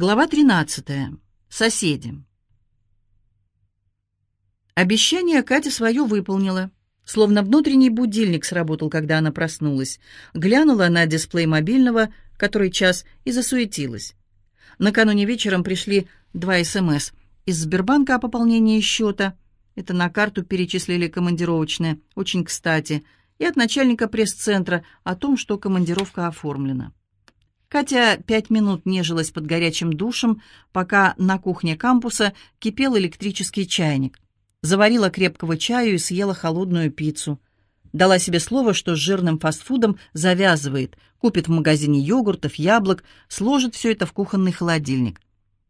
Глава 13. Соседи. Обещание Катя свое выполнила. Словно внутренний будильник сработал, когда она проснулась. Глянула на дисплей мобильного, который час, и засуетилась. Накануне вечером пришли два СМС из Сбербанка о пополнении счета. Это на карту перечислили командировочные, очень кстати, и от начальника пресс-центра о том, что командировка оформлена. Катя пять минут нежилась под горячим душем, пока на кухне кампуса кипел электрический чайник. Заварила крепкого чаю и съела холодную пиццу. Дала себе слово, что с жирным фастфудом завязывает, купит в магазине йогуртов, яблок, сложит все это в кухонный холодильник.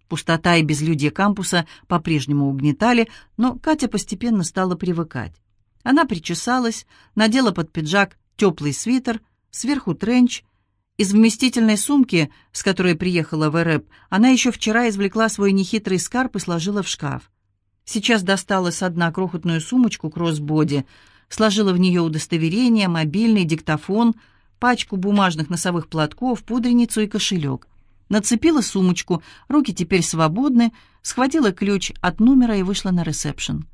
Пустота и безлюдье кампуса по-прежнему угнетали, но Катя постепенно стала привыкать. Она причесалась, надела под пиджак теплый свитер, сверху тренч. Из вместительной сумки, с которой приехала в РЭП, она еще вчера извлекла свой нехитрый скарб и сложила в шкаф. Сейчас достала с дна крохотную сумочку кроссбоди, сложила в нее удостоверение, мобильный, диктофон, пачку бумажных носовых платков, пудреницу и кошелек. Нацепила сумочку, руки теперь свободны, схватила ключ от номера и вышла на ресепшн.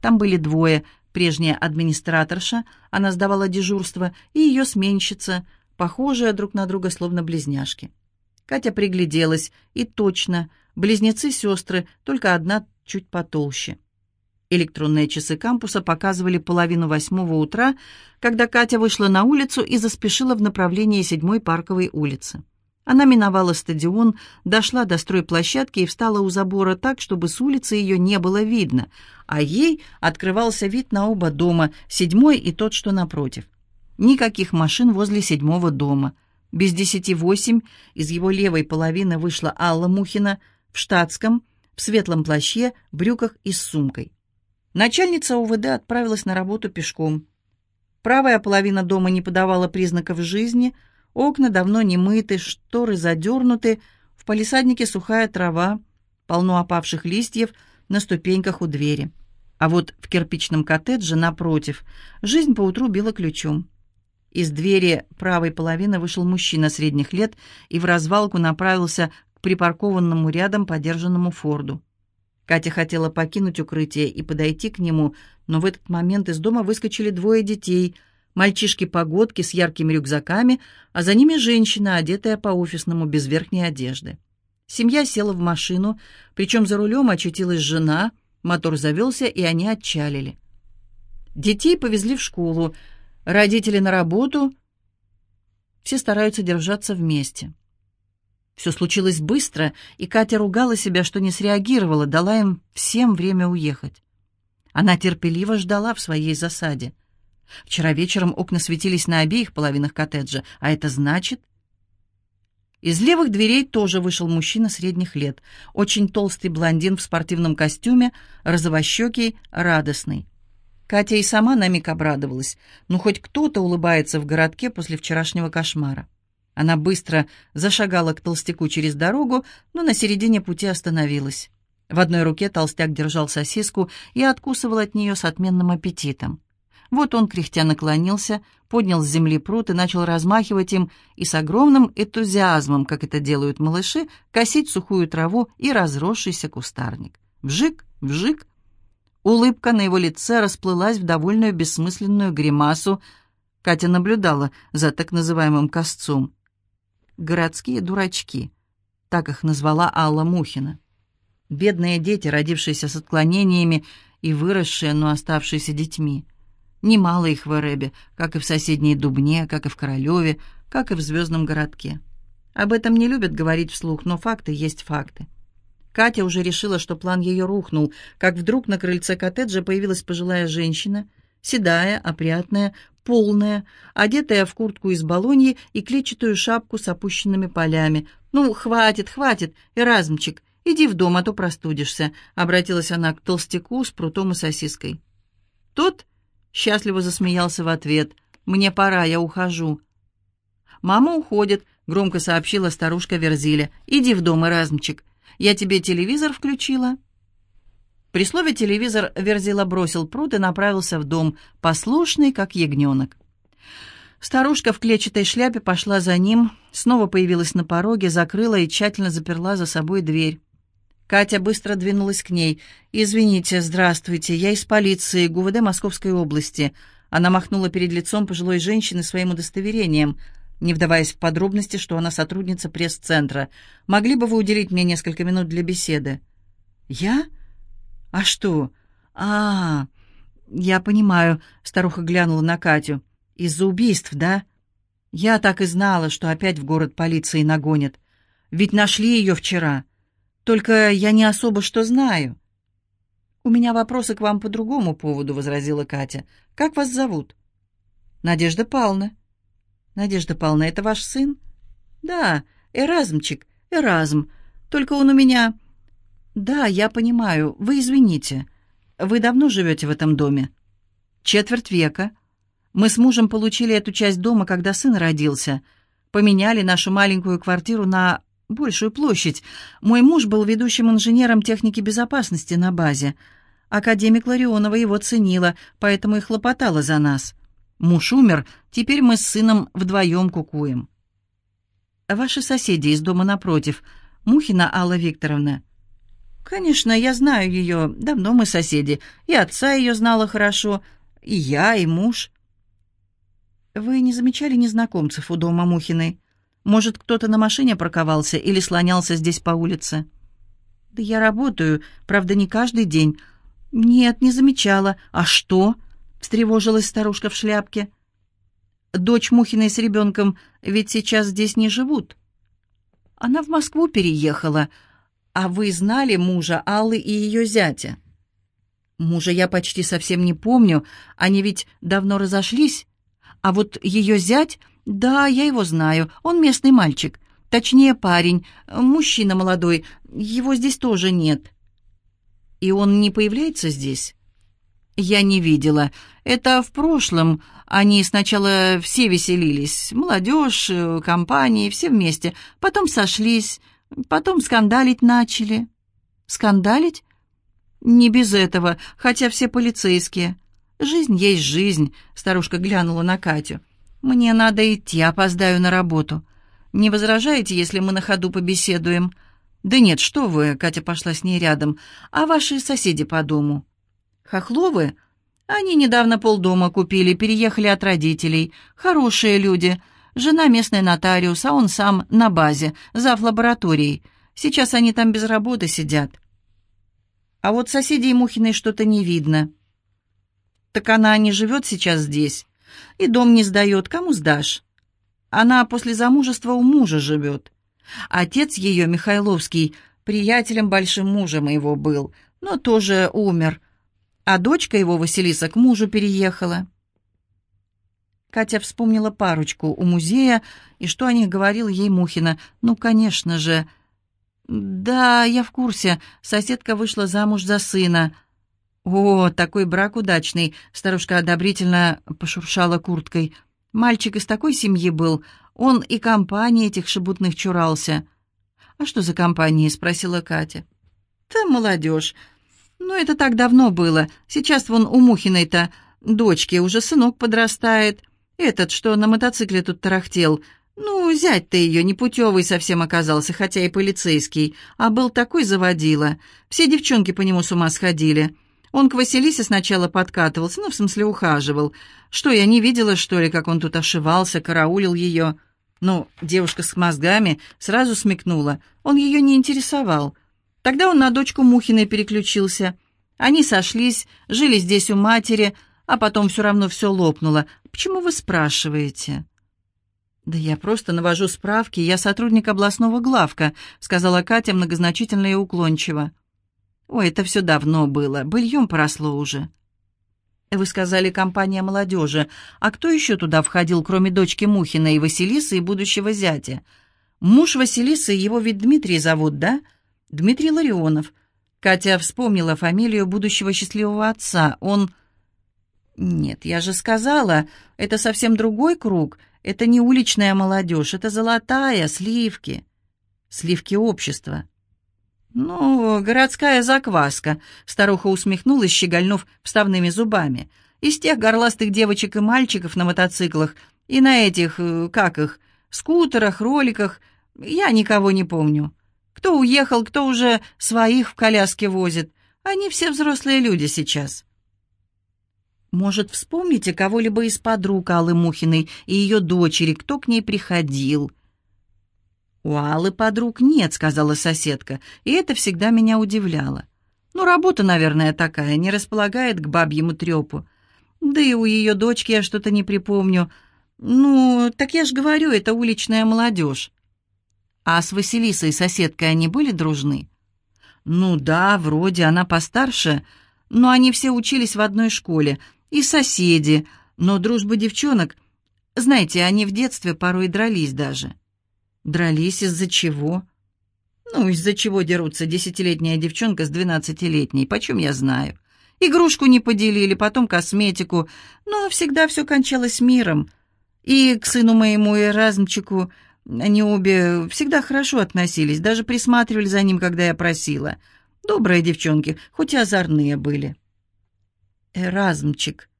Там были двое, прежняя администраторша, она сдавала дежурство, и ее сменщица, похожие друг на друга словно близняшки. Катя пригляделась, и точно, близнецы-сестры, только одна чуть потолще. Электронные часы кампуса показывали половину восьмого утра, когда Катя вышла на улицу и заспешила в направлении седьмой парковой улицы. Она миновала стадион, дошла до стройплощадки и встала у забора так, чтобы с улицы ее не было видно, а ей открывался вид на оба дома, седьмой и тот, что напротив. Никаких машин возле седьмого дома. Без десяти восемь из его левой половины вышла Алла Мухина в штатском, в светлом плаще, брюках и с сумкой. Начальница УВД отправилась на работу пешком. Правая половина дома не подавала признаков жизни — Окна давно не мыты, шторы задернуты, в палисаднике сухая трава, полно опавших листьев на ступеньках у двери. А вот в кирпичном коттедже напротив жизнь поутру била ключом. Из двери правой половины вышел мужчина средних лет и в развалку направился к припаркованному рядом подержанному Форду. Катя хотела покинуть укрытие и подойти к нему, но в этот момент из дома выскочили двое детей — Мальчишки-погодки с яркими рюкзаками, а за ними женщина, одетая по-офисному, без верхней одежды. Семья села в машину, причем за рулем очутилась жена, мотор завелся, и они отчалили. Детей повезли в школу, родители на работу. Все стараются держаться вместе. Все случилось быстро, и Катя ругала себя, что не среагировала, дала им всем время уехать. Она терпеливо ждала в своей засаде. Вчера вечером окна светились на обеих половинах коттеджа, а это значит... Из левых дверей тоже вышел мужчина средних лет, очень толстый блондин в спортивном костюме, розовощекий, радостный. Катя и сама на миг обрадовалась. Ну, хоть кто-то улыбается в городке после вчерашнего кошмара. Она быстро зашагала к толстяку через дорогу, но на середине пути остановилась. В одной руке толстяк держал сосиску и откусывал от нее с отменным аппетитом. Вот он, кряхтя, наклонился, поднял с земли пруд и начал размахивать им и с огромным энтузиазмом, как это делают малыши, косить сухую траву и разросшийся кустарник. Вжик, вжик. Улыбка на его лице расплылась в довольную бессмысленную гримасу. Катя наблюдала за так называемым косцом. «Городские дурачки», — так их назвала Алла Мухина. Бедные дети, родившиеся с отклонениями и выросшие, но оставшиеся детьми — Немало их в Эребе, как и в соседней Дубне, как и в Королеве, как и в Звездном городке. Об этом не любят говорить вслух, но факты есть факты. Катя уже решила, что план ее рухнул, как вдруг на крыльце коттеджа появилась пожилая женщина, седая, опрятная, полная, одетая в куртку из балоньи и клетчатую шапку с опущенными полями. «Ну, хватит, хватит, Эразмчик, иди в дом, а то простудишься», — обратилась она к толстяку с прутом и сосиской. Тот Счастливо засмеялся в ответ. «Мне пора, я ухожу». «Мама уходит», — громко сообщила старушка Верзиля. «Иди в дом, Эразмчик. Я тебе телевизор включила». При слове «телевизор» Верзила бросил пруд и направился в дом, послушный, как ягненок. Старушка в клетчатой шляпе пошла за ним, снова появилась на пороге, закрыла и тщательно заперла за собой дверь. Катя быстро двинулась к ней. «Извините, здравствуйте, я из полиции ГУВД Московской области». Она махнула перед лицом пожилой женщины своим удостоверением, не вдаваясь в подробности, что она сотрудница пресс-центра. «Могли бы вы уделить мне несколько минут для беседы?» «Я? А что? А, я понимаю», — старуха глянула на Катю. «Из-за убийств, да?» «Я так и знала, что опять в город полиции нагонят. Ведь нашли ее вчера». Только я не особо что знаю». «У меня вопросы к вам по другому поводу», — возразила Катя. «Как вас зовут?» «Надежда Павловна». «Надежда Павловна, это ваш сын?» «Да, Эразмчик, Эразм. Только он у меня...» «Да, я понимаю. Вы извините. Вы давно живете в этом доме?» «Четверть века. Мы с мужем получили эту часть дома, когда сын родился. Поменяли нашу маленькую квартиру на большую площадь. Мой муж был ведущим инженером техники безопасности на базе. Академик Ларионова его ценила, поэтому и хлопотала за нас. Муж умер, теперь мы с сыном вдвоем кукуем. Ваши соседи из дома напротив, Мухина Алла Викторовна. Конечно, я знаю ее, давно мы соседи, и отца ее знала хорошо, и я, и муж. Вы не замечали незнакомцев у дома Мухиной? Может, кто-то на машине парковался или слонялся здесь по улице? Да я работаю, правда, не каждый день. Нет, не замечала. А что? Встревожилась старушка в шляпке. Дочь Мухиной с ребенком ведь сейчас здесь не живут. Она в Москву переехала. А вы знали мужа Аллы и ее зятя? Мужа я почти совсем не помню, они ведь давно разошлись. А вот ее зять «Да, я его знаю. Он местный мальчик. Точнее, парень. Мужчина молодой. Его здесь тоже нет». «И он не появляется здесь?» «Я не видела. Это в прошлом. Они сначала все веселились. Молодежь, компании, все вместе. Потом сошлись. Потом скандалить начали». «Скандалить?» «Не без этого, хотя все полицейские». «Жизнь есть жизнь», — старушка глянула на Катю. «Мне надо идти, опоздаю на работу. Не возражаете, если мы на ходу побеседуем?» «Да нет, что вы», — Катя пошла с ней рядом, «а ваши соседи по дому?» «Хохловы?» «Они недавно полдома купили, переехали от родителей. Хорошие люди. Жена местный нотариус, а он сам на базе, зав. лабораторией. Сейчас они там без работы сидят». «А вот соседей Мухиной что-то не видно». «Так она не живет сейчас здесь?» И дом не сдает, кому сдашь? Она после замужества у мужа живет. Отец ее, Михайловский, приятелем большим мужа моего был, но тоже умер. А дочка его, Василиса, к мужу переехала. Катя вспомнила парочку у музея, и что о них говорил ей Мухина. Ну, конечно же. Да, я в курсе. Соседка вышла замуж за сына. «О, такой брак удачный!» — старушка одобрительно пошуршала курткой. «Мальчик из такой семьи был. Он и компании этих шебутных чурался». «А что за компании?» — спросила Катя. «Да молодежь. Ну, это так давно было. Сейчас вон у Мухиной-то дочки уже сынок подрастает. Этот, что на мотоцикле тут тарахтел. Ну, зять-то ее непутевый совсем оказался, хотя и полицейский. А был такой заводила. Все девчонки по нему с ума сходили». Он к Василисе сначала подкатывался, ну, в смысле, ухаживал. Что, я не видела, что ли, как он тут ошивался, караулил ее? Ну, девушка с мозгами сразу смекнула. Он ее не интересовал. Тогда он на дочку Мухиной переключился. Они сошлись, жили здесь у матери, а потом все равно все лопнуло. Почему вы спрашиваете?» «Да я просто навожу справки, я сотрудник областного главка», сказала Катя многозначительно и уклончиво. «Ой, это все давно было, быльем поросло уже». «Вы сказали, компания молодежи. А кто еще туда входил, кроме дочки Мухина и Василисы и будущего зятя? Муж Василисы, его ведь Дмитрий зовут, да? Дмитрий Ларионов». Катя вспомнила фамилию будущего счастливого отца. Он... «Нет, я же сказала, это совсем другой круг. Это не уличная молодежь, это золотая, сливки. Сливки общества». «Ну, городская закваска», — старуха усмехнулась, щегольнув вставными зубами. «Из тех горластых девочек и мальчиков на мотоциклах, И на этих, э, как их, скутерах, роликах, я никого не помню. Кто уехал, кто уже своих в коляске возит. Они все взрослые люди сейчас. Может, вспомните кого-либо из подруг Аллы Мухиной и ее дочери, кто к ней приходил?» «У Аллы подруг нет», — сказала соседка, и это всегда меня удивляло. «Ну, работа, наверное, такая, не располагает к бабьему трепу. Да и у ее дочки я что-то не припомню. Ну, так я ж говорю, это уличная молодежь». «А с Василисой, соседкой, они были дружны?» «Ну да, вроде, она постарше, но они все учились в одной школе, и соседи, но дружба девчонок... Знаете, они в детстве порой дрались даже». «Дрались из-за чего?» «Ну, из-за чего дерутся десятилетняя девчонка с двенадцатилетней, почем я знаю?» Игрушку не поделили, потом косметику, но всегда все кончалось миром. И к сыну моему и Размчику они обе всегда хорошо относились, даже присматривали за ним, когда я просила. Добрые девчонки, хоть и озорные были. Эразмчик.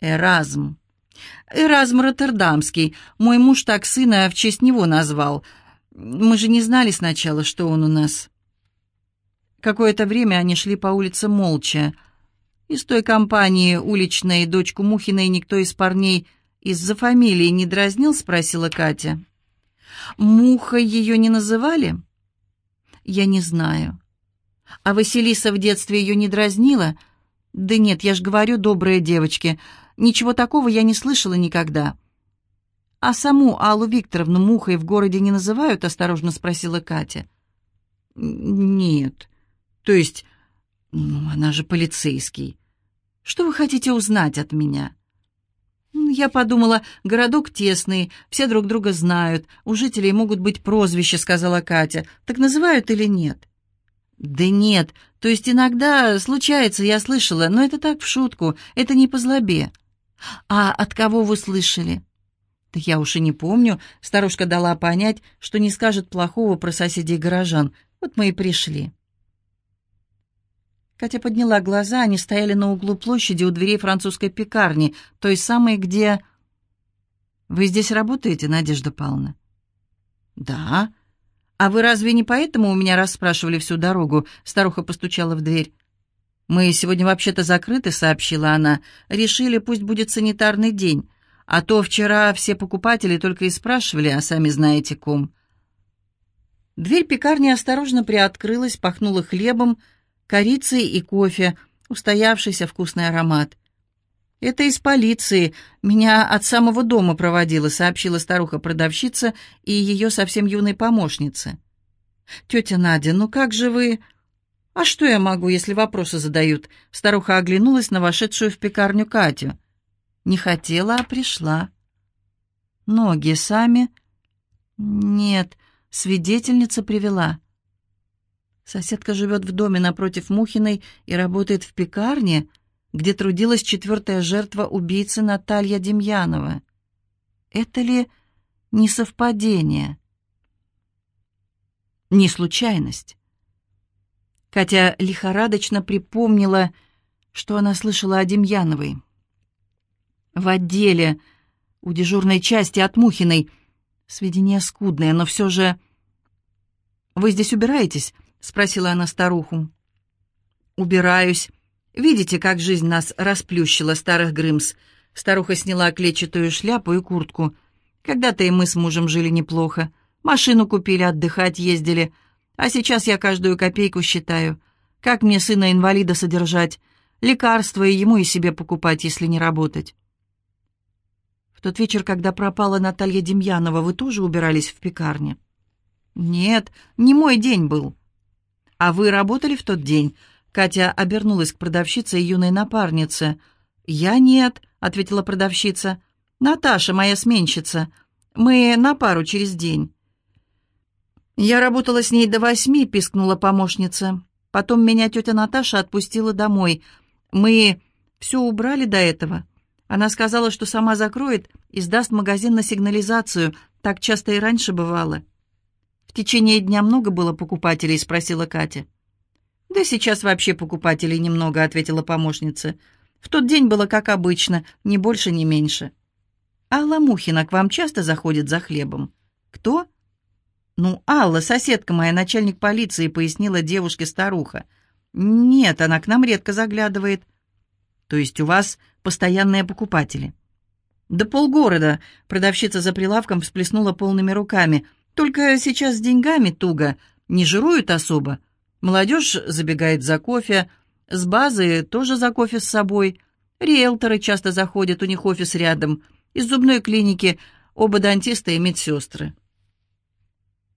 Эразм. Эразм Роттердамский. Мой муж так сына в честь него назвал. Мы же не знали сначала, что он у нас. Какое-то время они шли по улице молча. Из той компании уличной дочку Мухиной никто из парней из-за фамилии не дразнил, спросила Катя. Мухой ее не называли? Я не знаю. А Василиса в детстве ее не дразнила? Да нет, я ж говорю, добрые девочки. Ничего такого я не слышала никогда. А саму Аллу Викторовну мухой в городе не называют? Осторожно спросила Катя. Нет. То есть, ну, она же полицейский. Что вы хотите узнать от меня? Я подумала, городок тесный, все друг друга знают, у жителей могут быть прозвища, сказала Катя. Так называют или нет? Да нет, то есть иногда случается, я слышала, но это так в шутку, это не по злобе. А от кого вы слышали? Да я уж и не помню. Старушка дала понять, что не скажет плохого про соседей горожан. Вот мы и пришли. Катя подняла глаза, они стояли на углу площади у дверей французской пекарни, той самой, где... «Вы здесь работаете, Надежда Павловна?» «Да». «А вы разве не поэтому у меня расспрашивали всю дорогу?» Старуха постучала в дверь. «Мы сегодня вообще-то закрыты», — сообщила она. «Решили, пусть будет санитарный день. А то вчера все покупатели только и спрашивали, а сами знаете ком». Дверь пекарни осторожно приоткрылась, пахнула хлебом, корицей и кофе, устоявшийся вкусный аромат. «Это из полиции. Меня от самого дома проводила», — сообщила старуха-продавщица и ее совсем юной помощнице. «Тетя Надя, ну как же вы...» «А что я могу, если вопросы задают?» Старуха оглянулась на вошедшую в пекарню Катю. «Не хотела, а пришла». «Ноги сами?» «Нет, свидетельница привела». Соседка живет в доме напротив Мухиной и работает в пекарне, где трудилась четвертая жертва убийцы Наталья Демьянова. Это ли не совпадение? Не случайность? Катя лихорадочно припомнила, что она слышала о Демьяновой. В отделе у дежурной части от Мухиной. Сведения скудные, но все же... «Вы здесь убираетесь?» — спросила она старуху. «Убираюсь. Видите, как жизнь нас расплющила, старых Грымс?» Старуха сняла клетчатую шляпу и куртку. «Когда-то и мы с мужем жили неплохо. Машину купили, отдыхать ездили. А сейчас я каждую копейку считаю. Как мне сына-инвалида содержать? Лекарства и ему, и себе покупать, если не работать». «В тот вечер, когда пропала Наталья Демьянова, вы тоже убирались в пекарне?» «Нет, не мой день был». «А вы работали в тот день?» Катя обернулась к продавщице и юной напарнице. «Я нет», — ответила продавщица. «Наташа, моя сменщица. Мы на пару через день». «Я работала с ней до восьми», — пискнула помощница. «Потом меня тетя Наташа отпустила домой. Мы все убрали до этого. Она сказала, что сама закроет и сдаст магазин на сигнализацию. Так часто и раньше бывало». «В течение дня много было покупателей?» — спросила Катя. «Да сейчас вообще покупателей немного», — ответила помощница. «В тот день было как обычно, ни больше, ни меньше». Алла Мухина к вам часто заходит за хлебом? Кто? Ну, Алла, соседка моя, начальник полиции, пояснила девушке старуха. Нет, она к нам редко заглядывает. То есть у вас постоянные покупатели? Да полгорода. Продавщица за прилавком всплеснула полными руками. Только сейчас с деньгами туго. Не жируют особо. Молодежь забегает за кофе. С базы тоже за кофе с собой. Риэлторы часто заходят, у них офис рядом. Из зубной клиники оба дантиста и медсестры.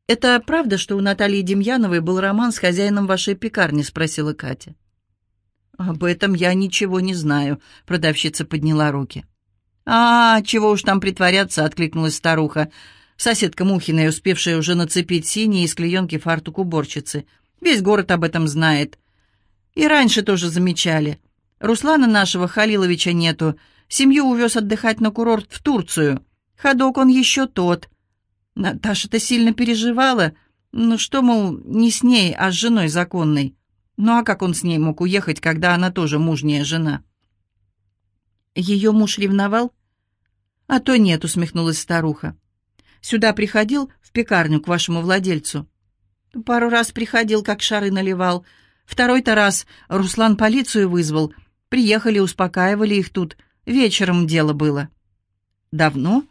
«Это правда, что у Натальи Демьяновой был роман с хозяином вашей пекарни?» — спросила Катя. «Об этом я ничего не знаю», — продавщица подняла руки. «А, чего уж там притворяться», — откликнулась старуха, соседка Мухиной, успевшая уже нацепить синий из клеенки фартук уборщицы. «Весь город об этом знает. И раньше тоже замечали. Руслана нашего Халиловича нету. Семью увез отдыхать на курорт в Турцию. Ходок он еще тот. Наташа-то сильно переживала. Ну что, мол, не с ней, а с женой законной. Ну а как он с ней мог уехать, когда она тоже мужняя жена? Ее муж ревновал? А то нет, усмехнулась старуха. Сюда приходил, в пекарню, к вашему владельцу. Пару раз приходил, как шары наливал. Второй-то раз Руслан полицию вызвал — Приехали, успокаивали их тут. Вечером дело было. Давно?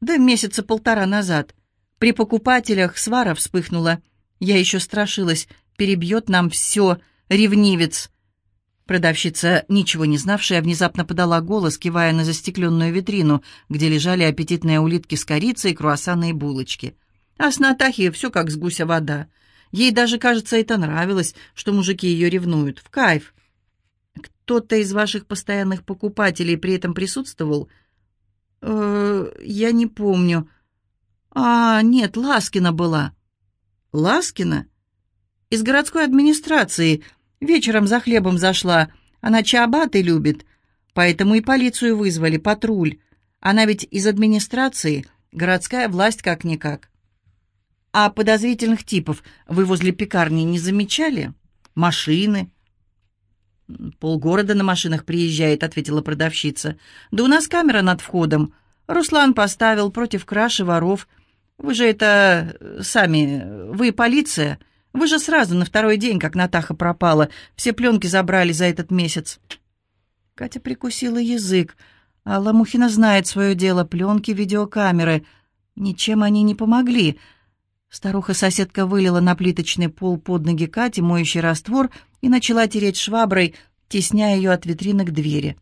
Да месяца полтора назад. При покупателях свара вспыхнула. Я еще страшилась. Перебьет нам все, ревнивец. Продавщица, ничего не знавшая, внезапно подала голос, кивая на застекленную витрину, где лежали аппетитные улитки с корицей, круассаны и булочки. А с Натахи все как с гуся вода. Ей даже, кажется, это нравилось, что мужики ее ревнуют. В кайф кто-то из ваших постоянных покупателей при этом присутствовал? Э, я не помню. А, нет, Ласкина была. Ласкина? Из городской администрации. Вечером за хлебом зашла. Она чабаты любит. Поэтому и полицию вызвали, патруль. Она ведь из администрации, городская власть как-никак. А подозрительных типов вы возле пекарни не замечали? Машины? «Полгорода на машинах приезжает», — ответила продавщица. «Да у нас камера над входом. Руслан поставил против краши воров. Вы же это... Э, сами... Вы полиция. Вы же сразу на второй день, как Натаха пропала, все пленки забрали за этот месяц». Катя прикусила язык. Алла Мухина знает свое дело. Пленки, видеокамеры. Ничем они не помогли. Старуха-соседка вылила на плиточный пол под ноги Кати моющий раствор и начала тереть шваброй, тесняя ее от витрины к двери.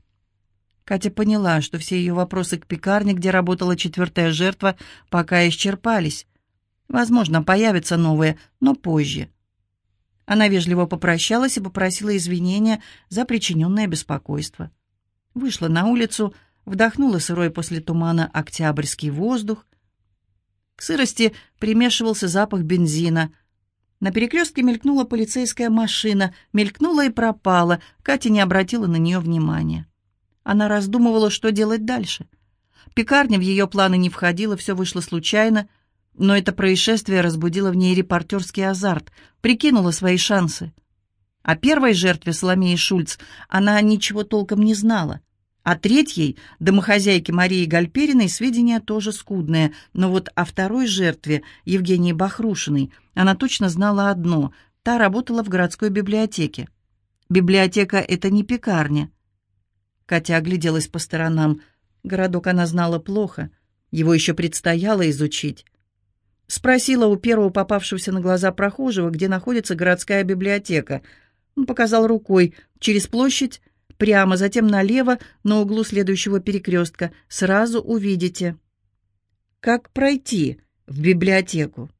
Катя поняла, что все ее вопросы к пекарне, где работала четвертая жертва, пока исчерпались. Возможно, появятся новые, но позже. Она вежливо попрощалась и попросила извинения за причиненное беспокойство. Вышла на улицу, вдохнула сырой после тумана октябрьский воздух, к сырости примешивался запах бензина. На перекрестке мелькнула полицейская машина, мелькнула и пропала. Катя не обратила на нее внимания. Она раздумывала, что делать дальше. Пекарня в ее планы не входила, все вышло случайно, но это происшествие разбудило в ней репортерский азарт, прикинула свои шансы. О первой жертве Соломеи Шульц она ничего толком не знала. О третьей, домохозяйке Марии Гальпериной, сведения тоже скудные, но вот о второй жертве, Евгении Бахрушиной, она точно знала одно – та работала в городской библиотеке. Библиотека – это не пекарня. Катя огляделась по сторонам. Городок она знала плохо, его еще предстояло изучить. Спросила у первого попавшегося на глаза прохожего, где находится городская библиотека. Он показал рукой через площадь прямо, затем налево, на углу следующего перекрестка. Сразу увидите. Как пройти в библиотеку?